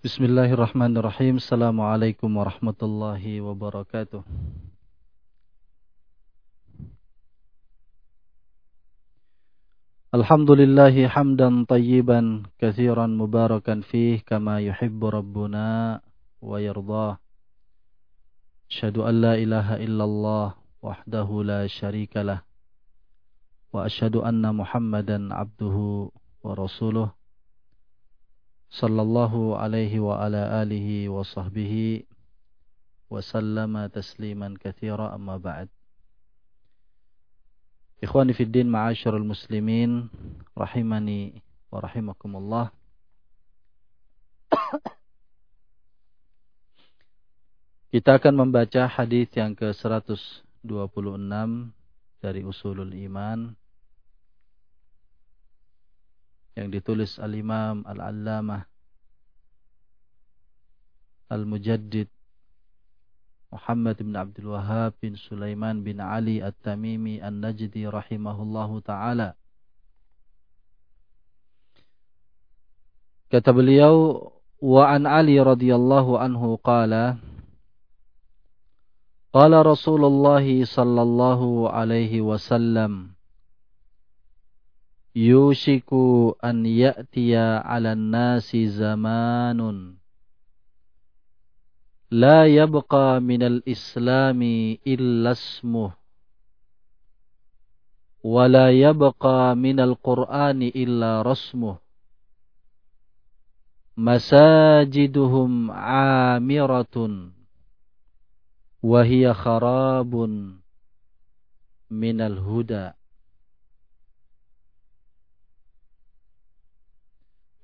Bismillahirrahmanirrahim. Assalamualaikum warahmatullahi wabarakatuh. Alhamdulillahi hamdan tayyiban kathiran mubarakan fih kama yuhibbu rabbuna wa yardah. Asyhadu an la ilaha illallah wahdahu la syarikalah wa asyhadu anna Muhammadan abduhu wa rasuluh sallallahu alaihi wa ala alihi wa sahbihi wa sallama tasliman kathira amma ba'd. Ikhwani fi muslimin rahimani wa rahimakumullah. Kita akan membaca hadis yang ke-126 dari Usulul Iman yang ditulis Al-Imam Al-Allamah Al-Mujaddid Muhammad bin Abdul Wahab bin Sulaiman bin Ali At-Tamimi An-Najdi rahimahullahu taala. Kata beliau, "Wa an Ali radhiyallahu anhu qala" Qala Rasulullah sallallahu alaihi wasallam Yushiku an ya'tiya 'ala nasi zamanun لا يبقى من الإسلام إلا اسمه ولا يبقى من القرآن إلا رسمه مساجدهم عامرة وهي خراب من الهدى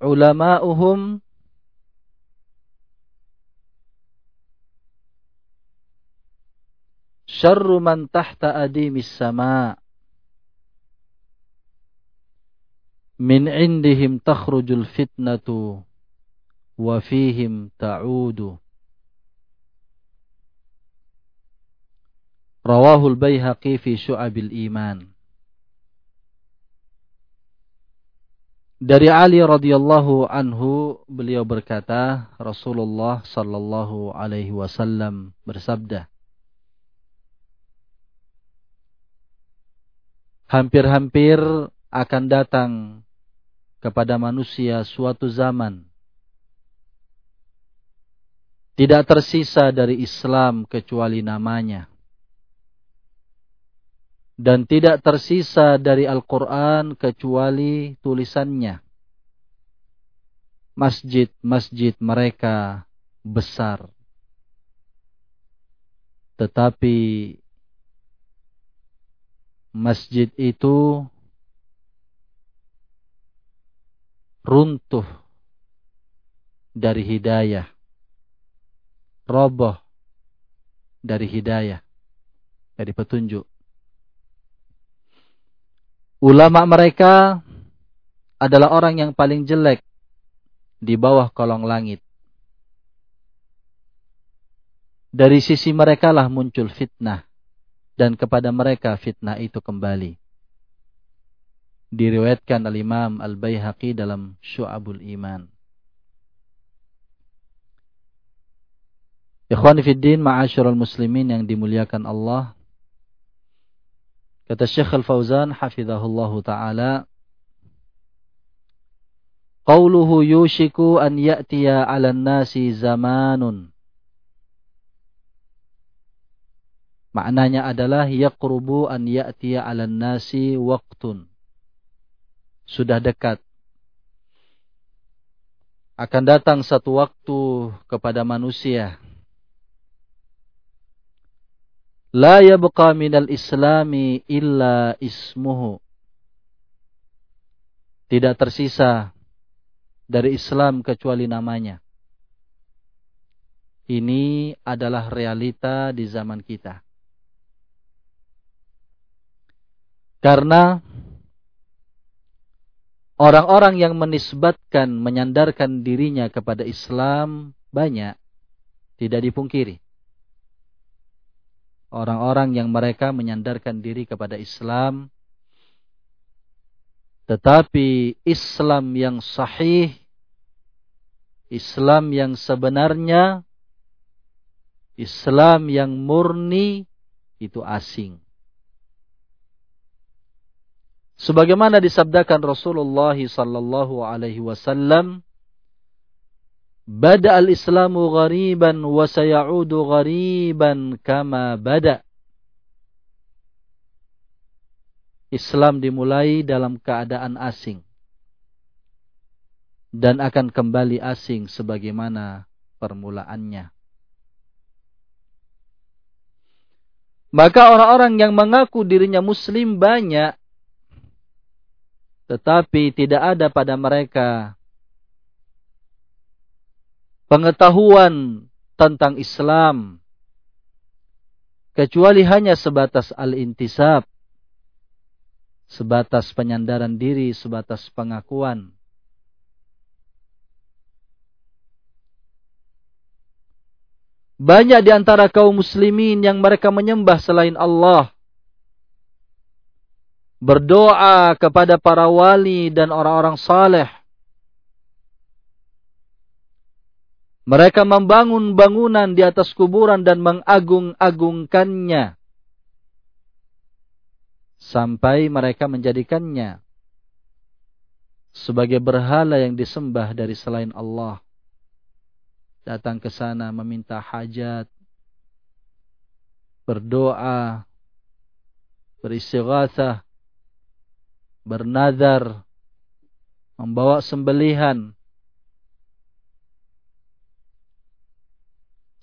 علماؤهم شر من تحت أديم السماء. من عندهم تخرج الفتنة وفيهم تعود. رواه البيهقي في شعب الإيمان. Dari Ali radhiyallahu anhu beliau berkata Rasulullah sallallahu alaihi wasallam bersabda hampir-hampir akan datang kepada manusia suatu zaman tidak tersisa dari Islam kecuali namanya dan tidak tersisa dari Al-Quran kecuali tulisannya. Masjid-masjid mereka besar. Tetapi masjid itu runtuh dari hidayah. Roboh dari hidayah. Dari petunjuk. Ulama mereka adalah orang yang paling jelek di bawah kolong langit. Dari sisi mereka lah muncul fitnah dan kepada mereka fitnah itu kembali. Diriwayatkan oleh Imam Al-Baihaqi dalam Syu'abul Iman. Ikhwan Fiddin muslimin yang dimuliakan Allah. Kata Syekh Al-Fauzan hafizahullahu taala Qauluhu yushiku an ya'tiya 'alan nasi zamanun Maknanya adalah yaqrubu an ya'tiya 'alan nasi waqtun. Sudah dekat. Akan datang satu waktu kepada manusia. La yabqa minal islami illa ismuhu. Tidak tersisa dari Islam kecuali namanya. Ini adalah realita di zaman kita. Karena orang-orang yang menisbatkan, menyandarkan dirinya kepada Islam banyak, tidak dipungkiri. Orang-orang yang mereka menyandarkan diri kepada Islam, tetapi Islam yang sahih Islam yang sebenarnya, Islam yang murni itu asing. Sebagaimana disabdakan Rasulullah sallallahu alaihi wasallam, "Bada al-Islamu ghariban wa sayaudu ghariban kama bada." Islam dimulai dalam keadaan asing dan akan kembali asing sebagaimana permulaannya. Maka orang-orang yang mengaku dirinya muslim banyak tetapi tidak ada pada mereka pengetahuan tentang Islam kecuali hanya sebatas al-intisab sebatas penyandaran diri sebatas pengakuan Banyak di antara kaum muslimin yang mereka menyembah selain Allah berdoa kepada para wali dan orang-orang saleh. Mereka membangun bangunan di atas kuburan dan mengagung-agungkannya. Sampai mereka menjadikannya sebagai berhala yang disembah dari selain Allah. Datang ke sana meminta hajat, berdoa, beristighatsah, bernazar, membawa sembelihan.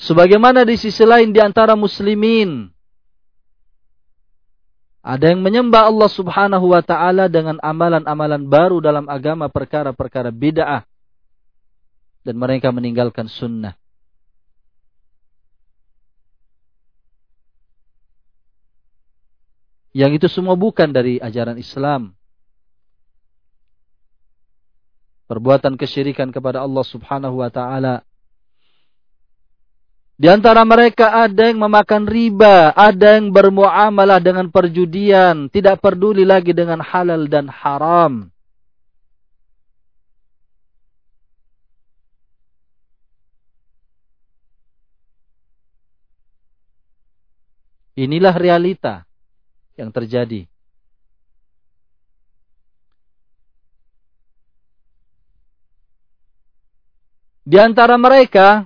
Sebagaimana di sisi lain di antara muslimin ada yang menyembah Allah Subhanahu wa taala dengan amalan-amalan baru dalam agama perkara-perkara bid'ah dan mereka meninggalkan sunnah. Yang itu semua bukan dari ajaran Islam. perbuatan kesyirikan kepada Allah Subhanahu wa taala. Di antara mereka ada yang memakan riba, ada yang bermuamalah dengan perjudian, tidak peduli lagi dengan halal dan haram. Inilah realita yang terjadi. Di antara mereka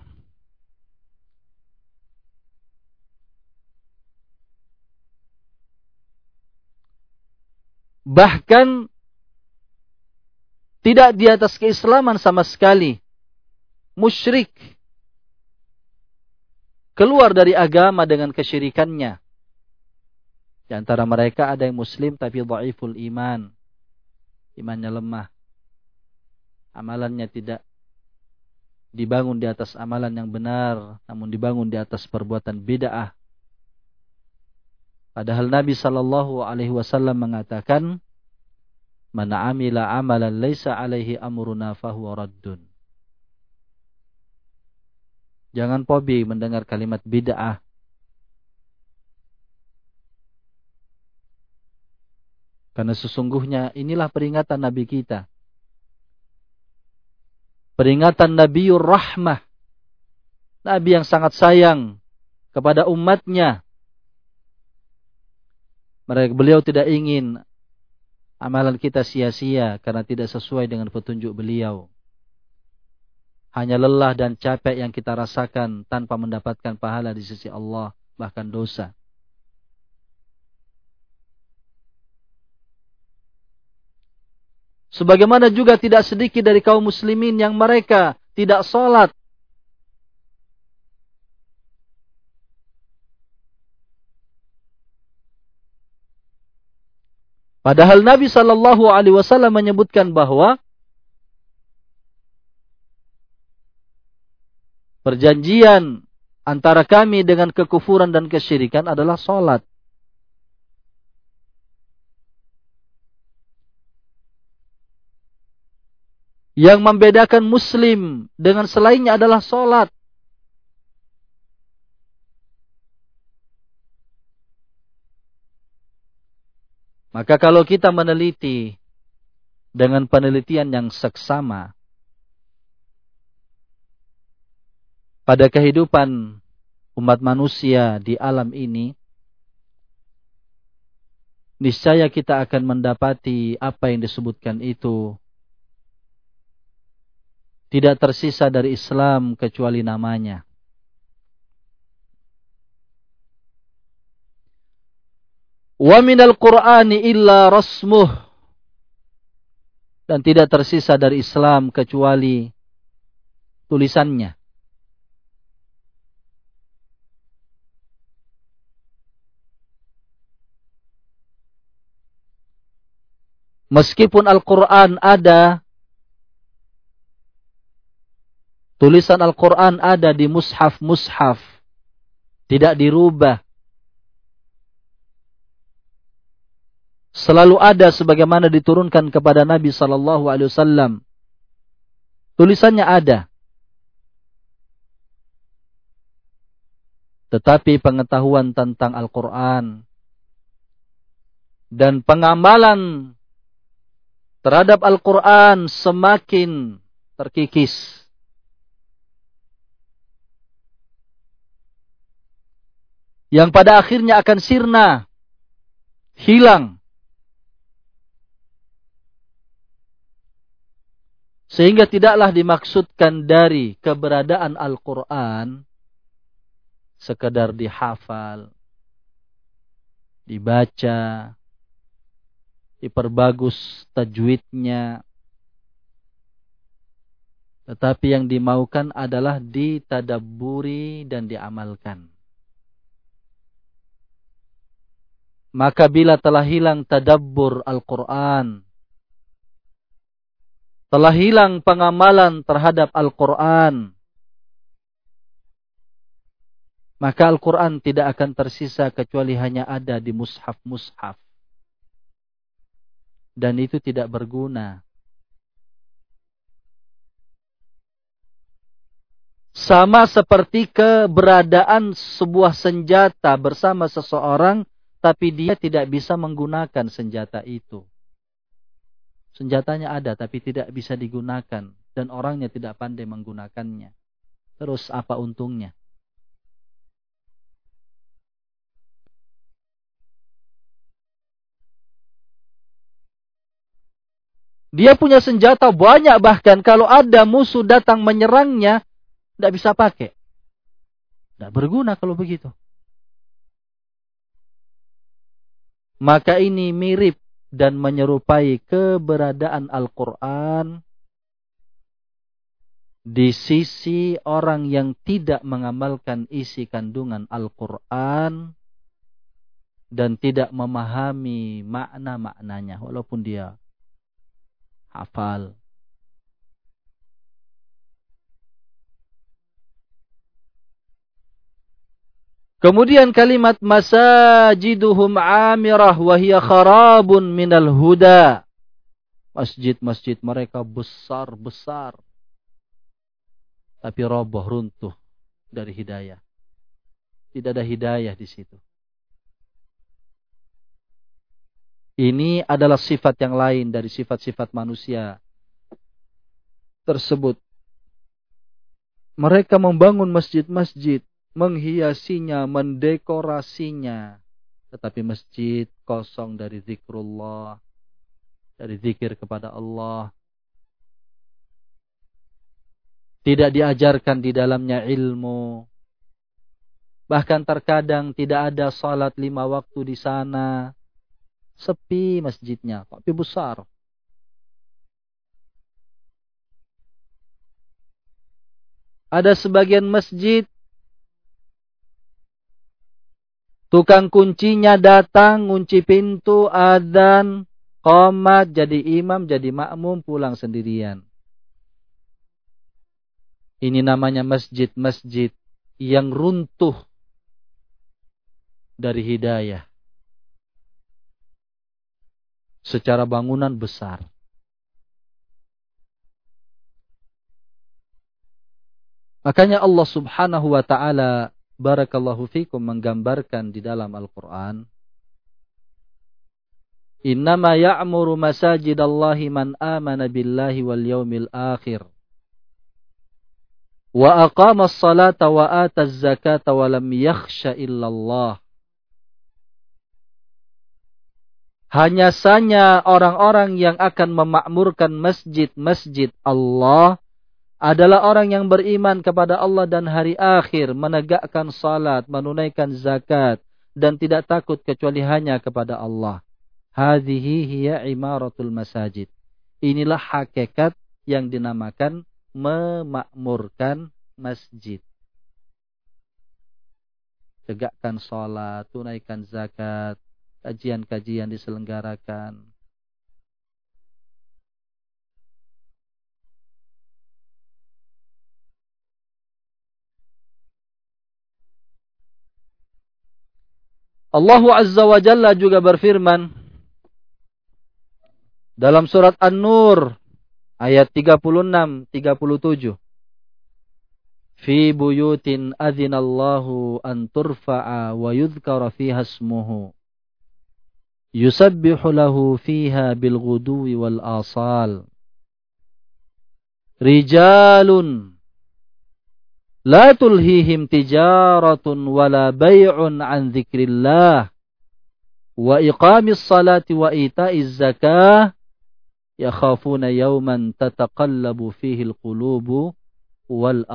bahkan tidak di atas keislaman sama sekali. Musyrik. Keluar dari agama dengan kesyirikannya. Di antara mereka ada yang muslim tapi dhaiful iman. Imannya lemah. Amalannya tidak dibangun di atas amalan yang benar, namun dibangun di atas perbuatan bid'ah. Padahal Nabi sallallahu alaihi wasallam mengatakan, "Man 'amila 'amalan laisa 'alaihi amruna fahuwa raddun." Jangan pobi mendengar kalimat bid'ah. Karena sesungguhnya inilah peringatan Nabi kita peringatan Nabiur Rahmah. Nabi yang sangat sayang kepada umatnya. Mereka beliau tidak ingin amalan kita sia-sia karena tidak sesuai dengan petunjuk beliau. Hanya lelah dan capek yang kita rasakan tanpa mendapatkan pahala di sisi Allah, bahkan dosa. Sebagaimana juga tidak sedikit dari kaum muslimin yang mereka tidak sholat. Padahal Nabi Shallallahu Alaihi Wasallam menyebutkan bahwa perjanjian antara kami dengan kekufuran dan kesyirikan adalah sholat. Yang membedakan muslim dengan selainnya adalah sholat. Maka kalau kita meneliti dengan penelitian yang seksama, pada kehidupan umat manusia di alam ini, niscaya kita akan mendapati apa yang disebutkan itu tidak tersisa dari Islam kecuali namanya. Wa minal Qur'ani illa rasmuh. Dan tidak tersisa dari Islam kecuali tulisannya. Meskipun Al-Quran ada, tulisan Al-Quran ada di mushaf-mushaf, tidak dirubah. Selalu ada sebagaimana diturunkan kepada Nabi Sallallahu Alaihi Wasallam. Tulisannya ada. Tetapi pengetahuan tentang Al-Quran dan pengamalan terhadap Al-Quran semakin terkikis. Yang pada akhirnya akan sirna, hilang. Sehingga tidaklah dimaksudkan dari keberadaan Al-Quran sekedar dihafal, dibaca, diperbagus tajwidnya. Tetapi yang dimaukan adalah ditadaburi dan diamalkan. Maka bila telah hilang tadabbur Al-Quran, telah hilang pengamalan terhadap Al-Quran, maka Al-Quran tidak akan tersisa kecuali hanya ada di mushaf-mushaf dan itu tidak berguna. Sama seperti keberadaan sebuah senjata bersama seseorang, tapi dia tidak bisa menggunakan senjata itu. Senjatanya ada, tapi tidak bisa digunakan, dan orangnya tidak pandai menggunakannya. Terus apa untungnya? Dia punya senjata banyak bahkan kalau ada musuh datang menyerangnya, tidak bisa pakai. Tidak berguna kalau begitu. Maka ini mirip dan menyerupai keberadaan Al-Quran di sisi orang yang tidak mengamalkan isi kandungan Al-Quran dan tidak memahami makna-maknanya walaupun dia hafal. Kemudian kalimat masajiduhum amirah wahia kharabun minal huda. Masjid-masjid mereka besar-besar. Tapi roboh runtuh dari hidayah. Tidak ada hidayah di situ. Ini adalah sifat yang lain dari sifat-sifat manusia tersebut. Mereka membangun masjid-masjid, menghiasinya, mendekorasinya. Tetapi masjid kosong dari zikrullah, dari zikir kepada Allah. Tidak diajarkan di dalamnya ilmu. Bahkan terkadang tidak ada salat lima waktu di sana Sepi masjidnya, tapi besar. Ada sebagian masjid Tukang kuncinya datang, kunci pintu, adzan, komat, jadi imam, jadi makmum, pulang sendirian. Ini namanya masjid-masjid yang runtuh dari hidayah secara bangunan besar. Makanya Allah Subhanahu wa taala barakallahu fikum menggambarkan di dalam Al-Qur'an Innama ya'muru masajidallahi man amana billahi wal yaumil akhir wa aqama as-salata wa ata az-zakata wa lam yakhsha illallah. Hanya saja orang-orang yang akan memakmurkan masjid-masjid Allah adalah orang yang beriman kepada Allah dan hari akhir, menegakkan salat, menunaikan zakat, dan tidak takut kecuali hanya kepada Allah. Hadhihi hiya imaratul masajid. Inilah hakikat yang dinamakan memakmurkan masjid. Tegakkan salat, tunaikan zakat, kajian-kajian diselenggarakan. Allah Azza wa Jalla juga berfirman dalam surat An-Nur ayat 36 37 Fi buyutin adzinallahu an turfa'a wa yudhkara fiha ismuhu yusabbihu lahu fiha bil ghuduwi wal asal rijalun la tulhihim tijaratun wala bay'un an dzikrillah wa iqamis salati wa ita'iz zakah. Yakhafuna yawman tataqallabu fihi al-qulubu wal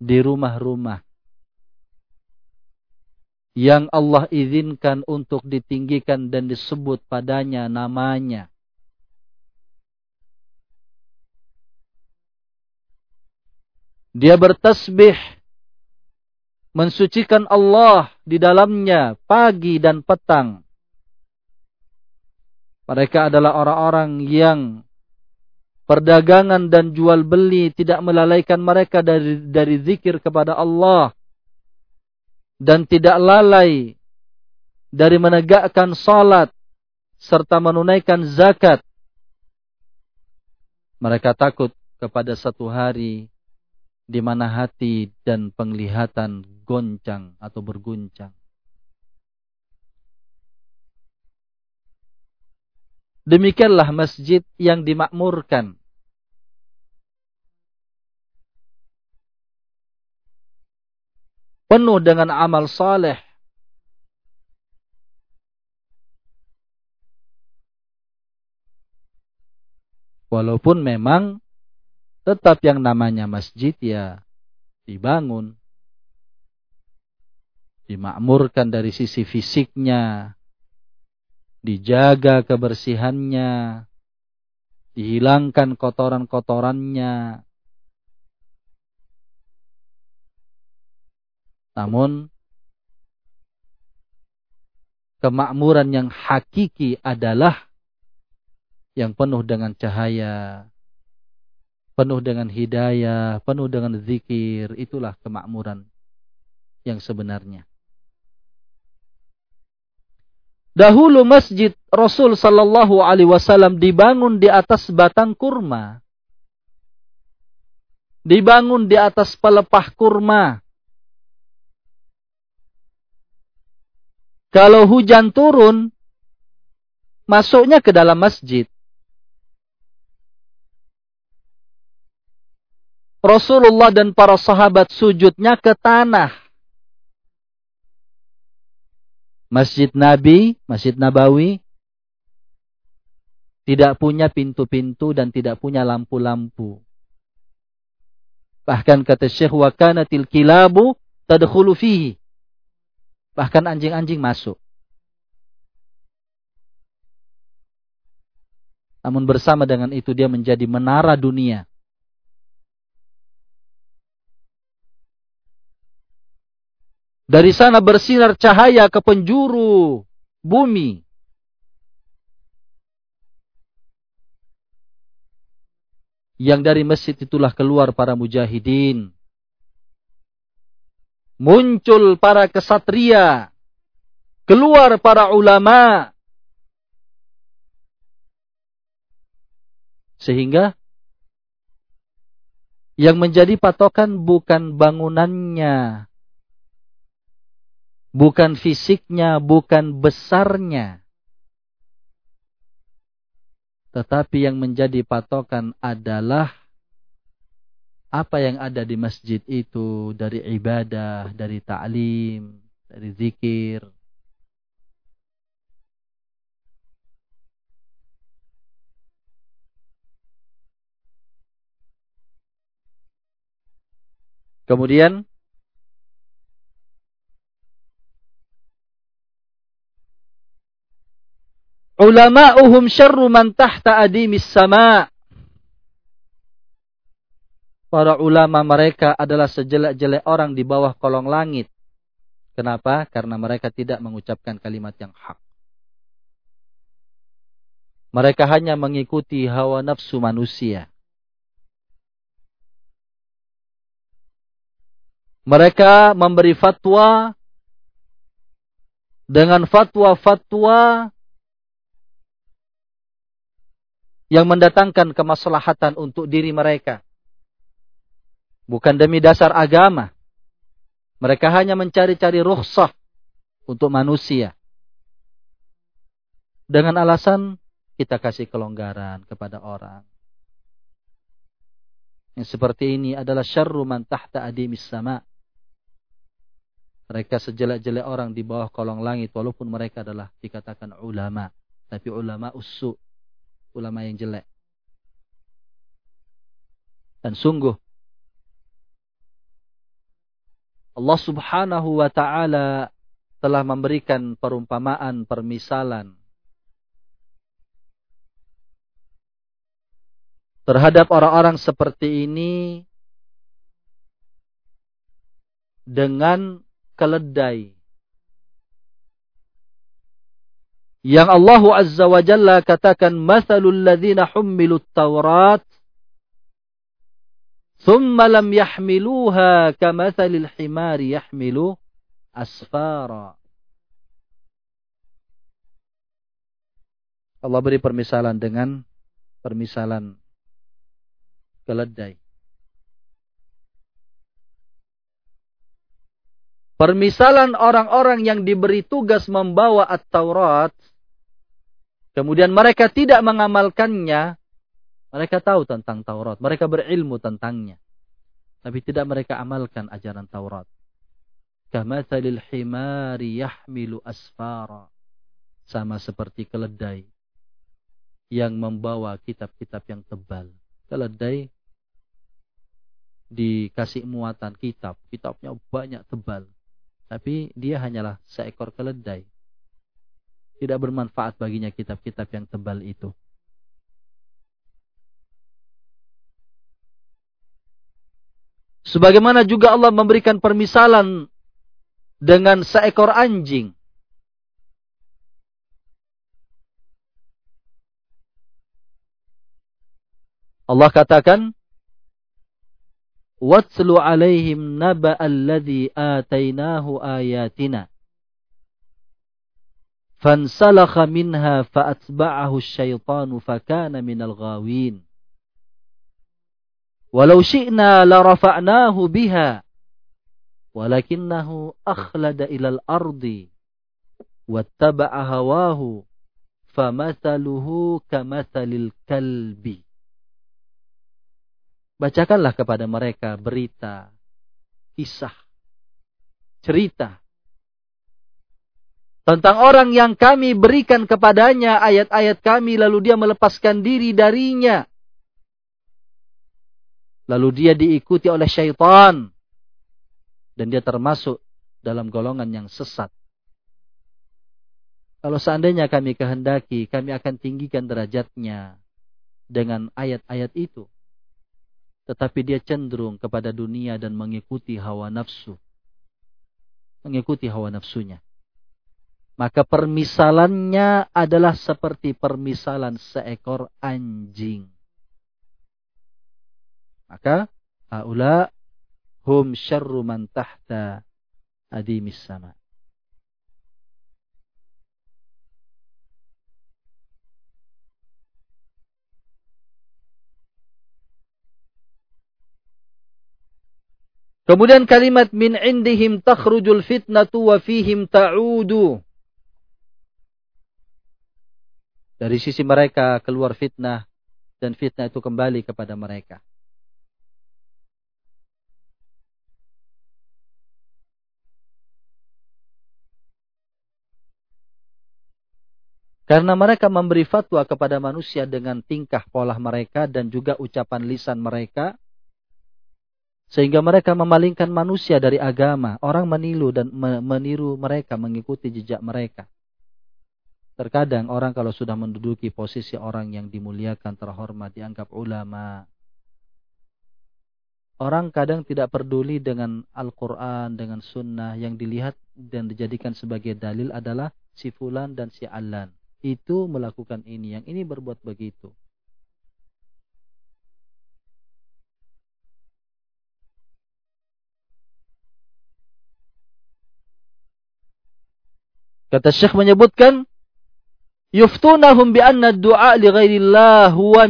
di rumah-rumah. Yang Allah izinkan untuk ditinggikan dan disebut padanya namanya. Dia bertasbih mensucikan Allah di dalamnya pagi dan petang. Mereka adalah orang-orang yang perdagangan dan jual beli tidak melalaikan mereka dari dari zikir kepada Allah dan tidak lalai dari menegakkan salat serta menunaikan zakat. Mereka takut kepada satu hari di mana hati dan penglihatan goncang atau berguncang. Demikianlah masjid yang dimakmurkan penuh dengan amal saleh. Walaupun memang tetap yang namanya masjid ya dibangun, dimakmurkan dari sisi fisiknya, dijaga kebersihannya, dihilangkan kotoran-kotorannya, Namun kemakmuran yang hakiki adalah yang penuh dengan cahaya, penuh dengan hidayah, penuh dengan zikir. Itulah kemakmuran yang sebenarnya. Dahulu masjid Rasul sallallahu alaihi wasallam dibangun di atas batang kurma. Dibangun di atas pelepah kurma. Kalau hujan turun, masuknya ke dalam masjid. Rasulullah dan para sahabat sujudnya ke tanah. Masjid Nabi, Masjid Nabawi, tidak punya pintu-pintu dan tidak punya lampu-lampu. Bahkan kata Syekh Wakanatil kilabu tadkhulu fihi. Bahkan anjing-anjing masuk. Namun bersama dengan itu dia menjadi menara dunia. Dari sana bersinar cahaya ke penjuru bumi. Yang dari masjid itulah keluar para mujahidin muncul para kesatria, keluar para ulama. Sehingga yang menjadi patokan bukan bangunannya, bukan fisiknya, bukan besarnya. Tetapi yang menjadi patokan adalah apa yang ada di masjid itu dari ibadah, dari ta'lim, dari zikir. Kemudian ulama'uhum syarru man tahta adimis sama' para ulama mereka adalah sejelek-jelek orang di bawah kolong langit. Kenapa? Karena mereka tidak mengucapkan kalimat yang hak. Mereka hanya mengikuti hawa nafsu manusia. Mereka memberi fatwa dengan fatwa-fatwa yang mendatangkan kemaslahatan untuk diri mereka bukan demi dasar agama. Mereka hanya mencari-cari rukhsah untuk manusia. Dengan alasan kita kasih kelonggaran kepada orang. Yang seperti ini adalah syarru man tahta adimis sama. Mereka sejelek-jelek orang di bawah kolong langit walaupun mereka adalah dikatakan ulama. Tapi ulama usu. Ulama yang jelek. Dan sungguh Allah Subhanahu wa taala telah memberikan perumpamaan, permisalan terhadap orang-orang seperti ini dengan keledai yang Allah Azza wa Jalla katakan mathalul ladzina humilut tawrat thumma lam yahmiluha kamathalil himari yahmilu asfara. Allah beri permisalan dengan permisalan keledai. Permisalan orang-orang yang diberi tugas membawa At-Taurat kemudian mereka tidak mengamalkannya, mereka tahu tentang Taurat, mereka berilmu tentangnya. Tapi tidak mereka amalkan ajaran Taurat. Kamathalil himari yahmilu asfara. Sama seperti keledai yang membawa kitab-kitab yang tebal. Keledai dikasih muatan kitab. Kitabnya banyak tebal. Tapi dia hanyalah seekor keledai. Tidak bermanfaat baginya kitab-kitab yang tebal itu. Sebagaimana juga Allah memberikan permisalan dengan seekor anjing. Allah katakan, "Watslu 'alaihim naba alladhi atainahu ayatina." فانسلخ منها فأتبعه الشيطان فكان من الغاوين. ولو شئنا لرفعناه بها ولكنه أخلد إلى الأرض واتبع هواه فمثله كمثل الكلب. Bacakanlah kepada mereka berita, kisah, cerita tentang orang yang kami berikan kepadanya ayat-ayat kami lalu dia melepaskan diri darinya Lalu dia diikuti oleh syaitan. Dan dia termasuk dalam golongan yang sesat. Kalau seandainya kami kehendaki, kami akan tinggikan derajatnya dengan ayat-ayat itu. Tetapi dia cenderung kepada dunia dan mengikuti hawa nafsu. Mengikuti hawa nafsunya. Maka permisalannya adalah seperti permisalan seekor anjing. Maka haula hum syarru man tahta adimis sama. Kemudian kalimat min indihim takhrujul fitnatu wa fihim ta'udu. Dari sisi mereka keluar fitnah dan fitnah itu kembali kepada mereka. Karena mereka memberi fatwa kepada manusia dengan tingkah pola mereka dan juga ucapan lisan mereka. Sehingga mereka memalingkan manusia dari agama. Orang menilu dan meniru mereka, mengikuti jejak mereka. Terkadang orang kalau sudah menduduki posisi orang yang dimuliakan, terhormat, dianggap ulama. Orang kadang tidak peduli dengan Al-Quran, dengan sunnah. Yang dilihat dan dijadikan sebagai dalil adalah si fulan dan si alan itu melakukan ini, yang ini berbuat begitu. Kata Syekh menyebutkan yuftunahum bi anna du'a li ghairillah huwa.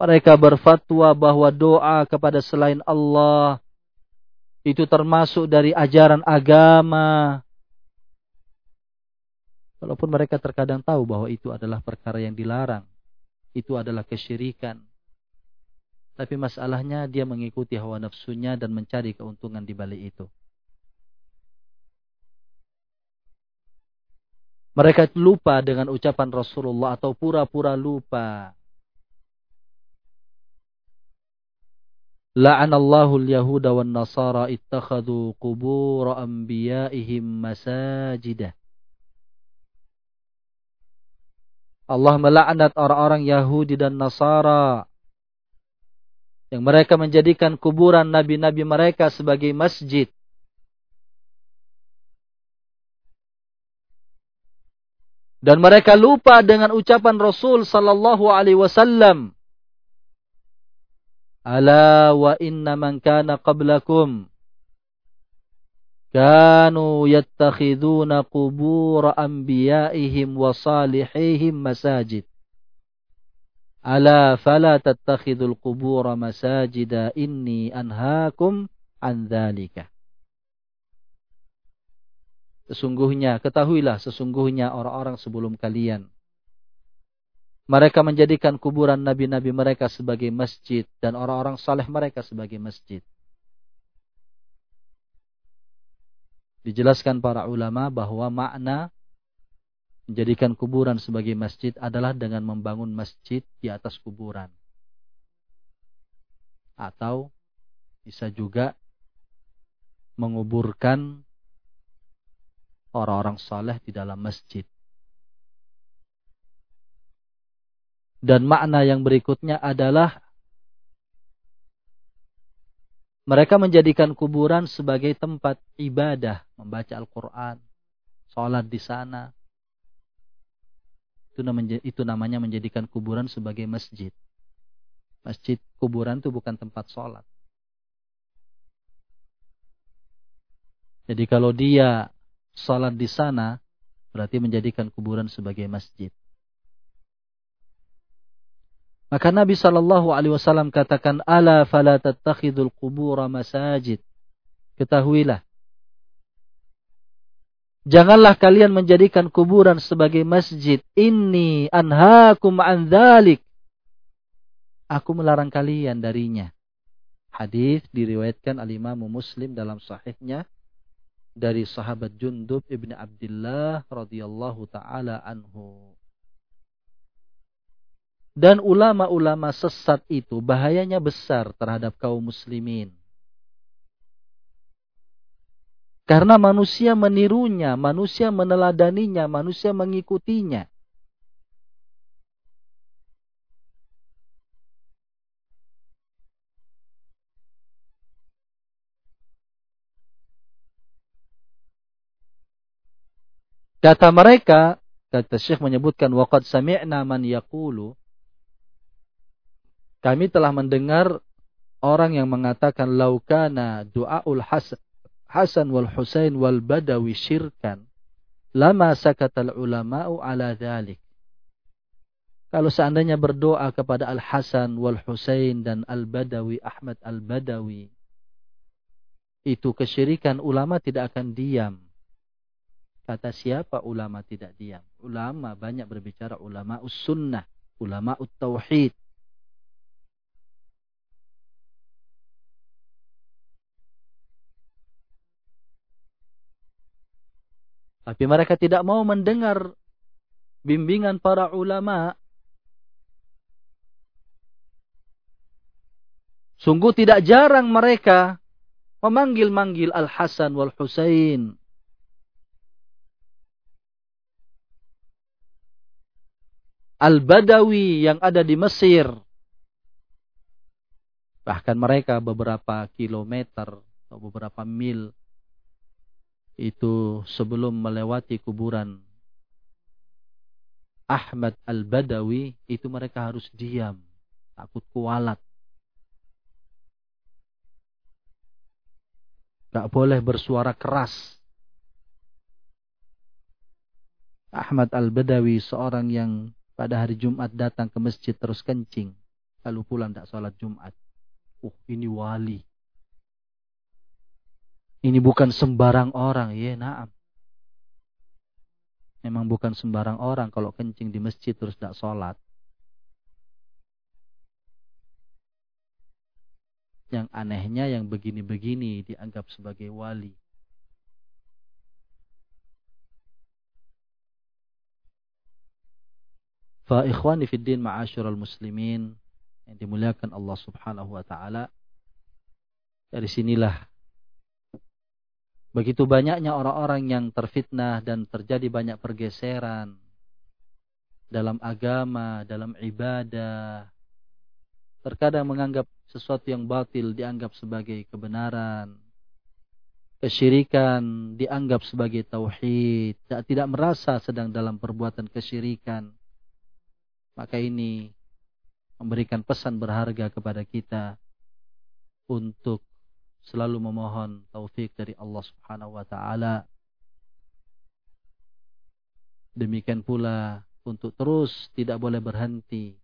Mereka berfatwa bahwa doa kepada selain Allah itu termasuk dari ajaran agama. Walaupun mereka terkadang tahu bahwa itu adalah perkara yang dilarang. Itu adalah kesyirikan. Tapi masalahnya dia mengikuti hawa nafsunya dan mencari keuntungan di balik itu. Mereka lupa dengan ucapan Rasulullah atau pura-pura lupa. La'anallahu al-yahuda wan nasara ittakhadhu qubur anbiya'ihim masajidah. Allah melaknat orang-orang Yahudi dan Nasara yang mereka menjadikan kuburan nabi-nabi mereka sebagai masjid. Dan mereka lupa dengan ucapan Rasul sallallahu alaihi wasallam. Ala wa inna man kana qablakum kanu yattakhiduna qubur anbiya'ihim wa salihihim masajid ala fala tattakhidul qubur masajida inni anhaakum an dzalika sesungguhnya ketahuilah sesungguhnya orang-orang sebelum kalian mereka menjadikan kuburan nabi-nabi mereka sebagai masjid dan orang-orang saleh mereka sebagai masjid Dijelaskan para ulama bahwa makna menjadikan kuburan sebagai masjid adalah dengan membangun masjid di atas kuburan. Atau bisa juga menguburkan orang-orang saleh di dalam masjid. Dan makna yang berikutnya adalah mereka menjadikan kuburan sebagai tempat ibadah, membaca Al-Quran, sholat di sana. Itu namanya, itu namanya menjadikan kuburan sebagai masjid. Masjid kuburan itu bukan tempat sholat. Jadi kalau dia sholat di sana, berarti menjadikan kuburan sebagai masjid. Maka Nabi Shallallahu Alaihi Wasallam katakan, "Ala fala tattakhidul kubura masajid." Ketahuilah, janganlah kalian menjadikan kuburan sebagai masjid. Ini anhaakum an dhalik. Aku melarang kalian darinya. Hadis diriwayatkan al Muslim dalam sahihnya dari sahabat Jundub ibn Abdullah radhiyallahu taala anhu. Dan ulama-ulama sesat itu bahayanya besar terhadap kaum muslimin. Karena manusia menirunya, manusia meneladaninya, manusia mengikutinya. Kata mereka, kata Syekh menyebutkan waqad sami'na man yaqulu kami telah mendengar orang yang mengatakan laukana du'aul Hasan, Hasan wal Husain wal Badawi syirkan lama sakatal ulama'u ala dhalik. Kalau seandainya berdoa kepada Al-Hasan wal Husain dan Al-Badawi Ahmad Al-Badawi itu kesyirikan ulama tidak akan diam. Kata siapa ulama tidak diam? Ulama banyak berbicara ulama us-sunnah, ulama ut-tauhid, Tapi mereka tidak mau mendengar bimbingan para ulama. Sungguh tidak jarang mereka memanggil-manggil Al-Hasan wal Al-Badawi yang ada di Mesir. Bahkan mereka beberapa kilometer atau beberapa mil itu sebelum melewati kuburan Ahmad Al-Badawi itu mereka harus diam, takut kualat. Gak boleh bersuara keras. Ahmad Al-Badawi seorang yang pada hari Jumat datang ke masjid terus kencing. Lalu pulang tak sholat Jumat. Uh, ini wali. Ini bukan sembarang orang. Ya, naam. Memang bukan sembarang orang kalau kencing di masjid terus tidak sholat. Yang anehnya yang begini-begini dianggap sebagai wali. Fa ikhwani fid din ma'asyiral muslimin yang dimuliakan Allah Subhanahu wa taala. Dari sinilah Begitu banyaknya orang-orang yang terfitnah dan terjadi banyak pergeseran dalam agama, dalam ibadah. Terkadang menganggap sesuatu yang batil dianggap sebagai kebenaran. Kesyirikan dianggap sebagai tauhid, tidak, merasa sedang dalam perbuatan kesyirikan. Maka ini memberikan pesan berharga kepada kita untuk selalu memohon taufik dari Allah Subhanahu wa taala. Demikian pula untuk terus tidak boleh berhenti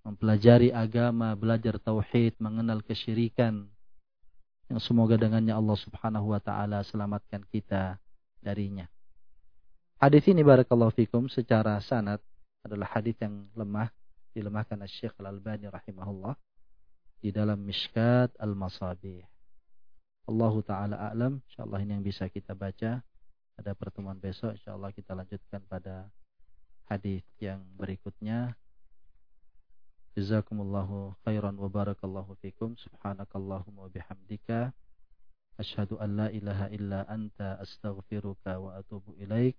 mempelajari agama, belajar tauhid, mengenal kesyirikan yang semoga dengannya Allah Subhanahu wa taala selamatkan kita darinya. Hadis ini barakallahu fikum secara sanad adalah hadis yang lemah dilemahkan Syekh Al-Albani rahimahullah di dalam Mishkat Al-Masabih. Allahu taala a'lam. Insyaallah ini yang bisa kita baca pada pertemuan besok. Insyaallah kita lanjutkan pada hadis yang berikutnya. Jazakumullahu khairan wa barakallahu fikum. Subhanakallahumma wa bihamdika asyhadu an la ilaha illa anta astaghfiruka wa atubu ilaik.